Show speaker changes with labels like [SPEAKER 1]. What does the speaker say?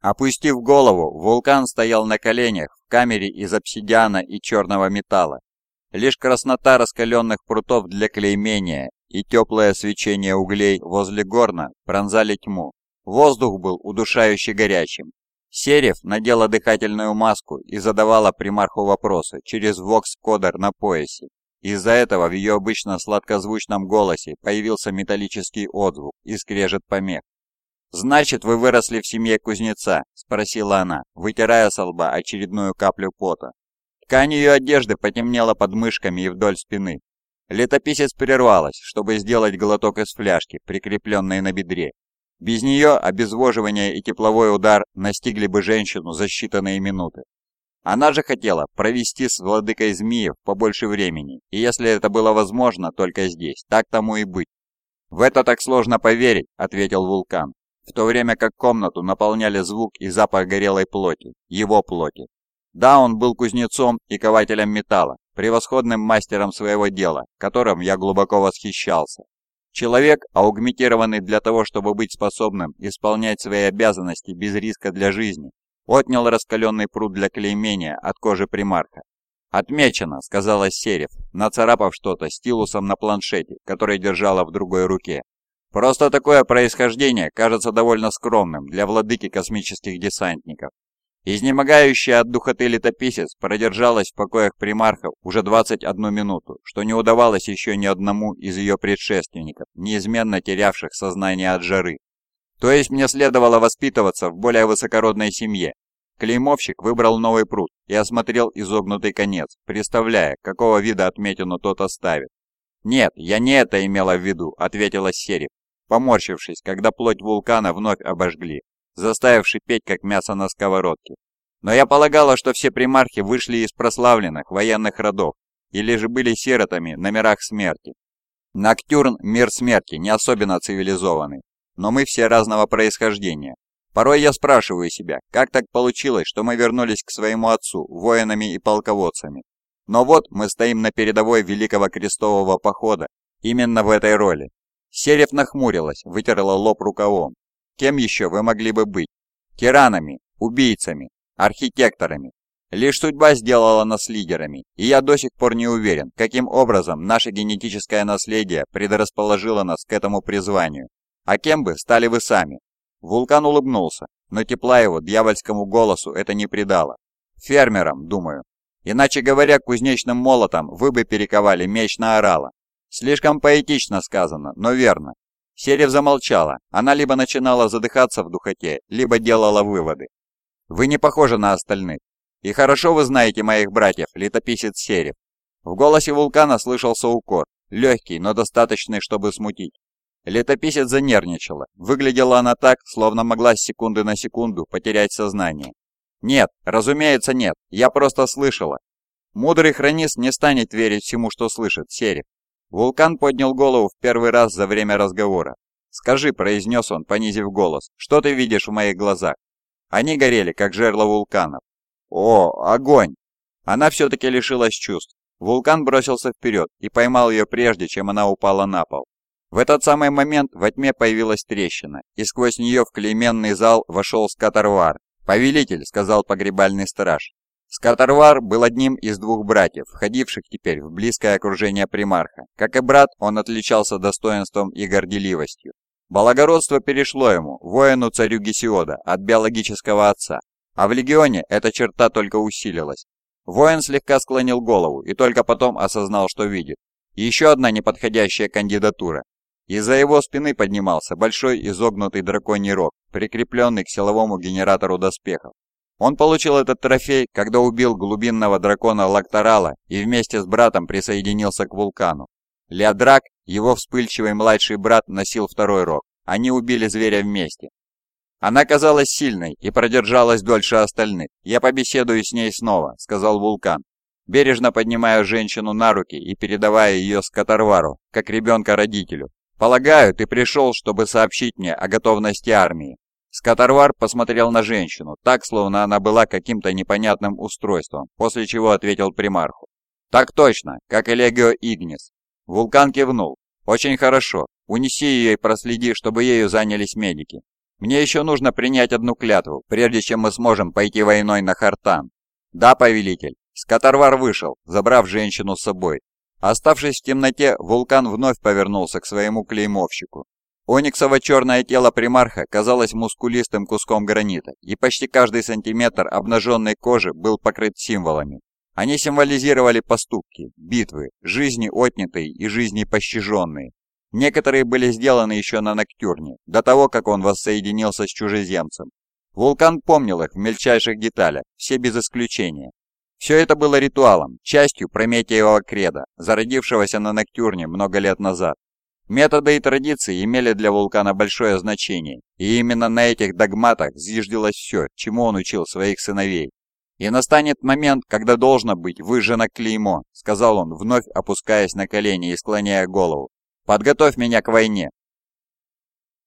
[SPEAKER 1] Опустив голову, вулкан стоял на коленях в камере из обсидиана и черного металла. Лишь краснота раскаленных прутов для клеймения и теплое свечение углей возле горна пронзали тьму. Воздух был удушающе горячим. Серев надела дыхательную маску и задавала примарху вопросы через вокс-кодер на поясе. Из-за этого в ее обычно сладкозвучном голосе появился металлический отзвук и скрежет помех. «Значит, вы выросли в семье кузнеца?» – спросила она, вытирая со лба очередную каплю пота. Ткань ее одежды потемнела под мышками и вдоль спины. Летописец прервалась, чтобы сделать глоток из фляжки, прикрепленной на бедре. Без нее обезвоживание и тепловой удар настигли бы женщину за считанные минуты. Она же хотела провести с владыкой змеев побольше времени, и если это было возможно только здесь, так тому и быть. «В это так сложно поверить», — ответил вулкан в то время как комнату наполняли звук и запах горелой плоти, его плоти. Да, он был кузнецом и кователем металла, превосходным мастером своего дела, которым я глубоко восхищался. Человек, аугментированный для того, чтобы быть способным исполнять свои обязанности без риска для жизни, отнял раскаленный пруд для клеймения от кожи примарха. «Отмечено», — сказала Серев, нацарапав что-то стилусом на планшете, который держала в другой руке. Просто такое происхождение кажется довольно скромным для владыки космических десантников. Изнемогающая от духоты летописец продержалась в покоях примархов уже 21 минуту, что не удавалось еще ни одному из ее предшественников, неизменно терявших сознание от жары. То есть мне следовало воспитываться в более высокородной семье. Клеймовщик выбрал новый пруд и осмотрел изогнутый конец, представляя, какого вида отметину тот оставит. «Нет, я не это имела в виду», — ответила Серев, поморщившись, когда плоть вулкана вновь обожгли, заставив шипеть, как мясо на сковородке. Но я полагала, что все примархи вышли из прославленных военных родов или же были сиротами на мирах смерти. Ноктюрн – мир смерти, не особенно цивилизованный, но мы все разного происхождения. Порой я спрашиваю себя, как так получилось, что мы вернулись к своему отцу, воинами и полководцами. Но вот мы стоим на передовой Великого Крестового Похода именно в этой роли, Серев нахмурилась, вытерла лоб рукавом. Кем еще вы могли бы быть? Тиранами, убийцами, архитекторами. Лишь судьба сделала нас лидерами, и я до сих пор не уверен, каким образом наше генетическое наследие предрасположило нас к этому призванию. А кем бы стали вы сами? Вулкан улыбнулся, но тепла его дьявольскому голосу это не придало. Фермером, думаю. Иначе говоря, кузнечным молотом вы бы перековали меч на орала, Слишком поэтично сказано, но верно. Серев замолчала. Она либо начинала задыхаться в духоте, либо делала выводы. «Вы не похожи на остальных. И хорошо вы знаете моих братьев, летописец Серев». В голосе вулкана слышался укор, легкий, но достаточный, чтобы смутить. Летописец занервничала. Выглядела она так, словно могла с секунды на секунду потерять сознание. «Нет, разумеется, нет. Я просто слышала. Мудрый хронист не станет верить всему, что слышит, Серев. Вулкан поднял голову в первый раз за время разговора. «Скажи», — произнес он, понизив голос, — «что ты видишь в моих глазах?» Они горели, как жерла вулканов. «О, огонь!» Она все-таки лишилась чувств. Вулкан бросился вперед и поймал ее прежде, чем она упала на пол. В этот самый момент во тьме появилась трещина, и сквозь нее в клейменный зал вошел Скатарвар. «Повелитель», — сказал погребальный страж. Скатарвар был одним из двух братьев, входивших теперь в близкое окружение примарха. Как и брат, он отличался достоинством и горделивостью. Благородство перешло ему, воину-царю Гесиода, от биологического отца. А в легионе эта черта только усилилась. Воин слегка склонил голову и только потом осознал, что видит. Еще одна неподходящая кандидатура. Из-за его спины поднимался большой изогнутый драконий рог, прикрепленный к силовому генератору доспехов. Он получил этот трофей, когда убил глубинного дракона Лакторала и вместе с братом присоединился к вулкану. Леодрак, его вспыльчивый младший брат, носил второй рог. Они убили зверя вместе. Она казалась сильной и продержалась дольше остальных. «Я побеседую с ней снова», — сказал вулкан, бережно поднимая женщину на руки и передавая ее Скотарвару, как ребенка родителю. «Полагаю, ты пришел, чтобы сообщить мне о готовности армии. Скотарвар посмотрел на женщину, так, словно она была каким-то непонятным устройством, после чего ответил примарху. «Так точно, как и Легио Игнис». Вулкан кивнул. «Очень хорошо. Унеси ее и проследи, чтобы ею занялись медики». Мне еще нужно принять одну клятву, прежде чем мы сможем пойти войной на Хартан. Да, повелитель. Скоторвар вышел, забрав женщину с собой. Оставшись в темноте, вулкан вновь повернулся к своему клеймовщику. Ониксово-черное тело примарха казалось мускулистым куском гранита, и почти каждый сантиметр обнаженной кожи был покрыт символами. Они символизировали поступки, битвы, жизни отнятые и жизни пощаженные, Некоторые были сделаны еще на Ноктюрне, до того, как он воссоединился с чужеземцем. Вулкан помнил их в мельчайших деталях, все без исключения. Все это было ритуалом, частью Прометеевого креда, зародившегося на Ноктюрне много лет назад. Методы и традиции имели для вулкана большое значение, и именно на этих догматах зиждилось все, чему он учил своих сыновей. «И настанет момент, когда должно быть выжжено клеймо», — сказал он, вновь опускаясь на колени и склоняя голову. Подготовь меня к войне.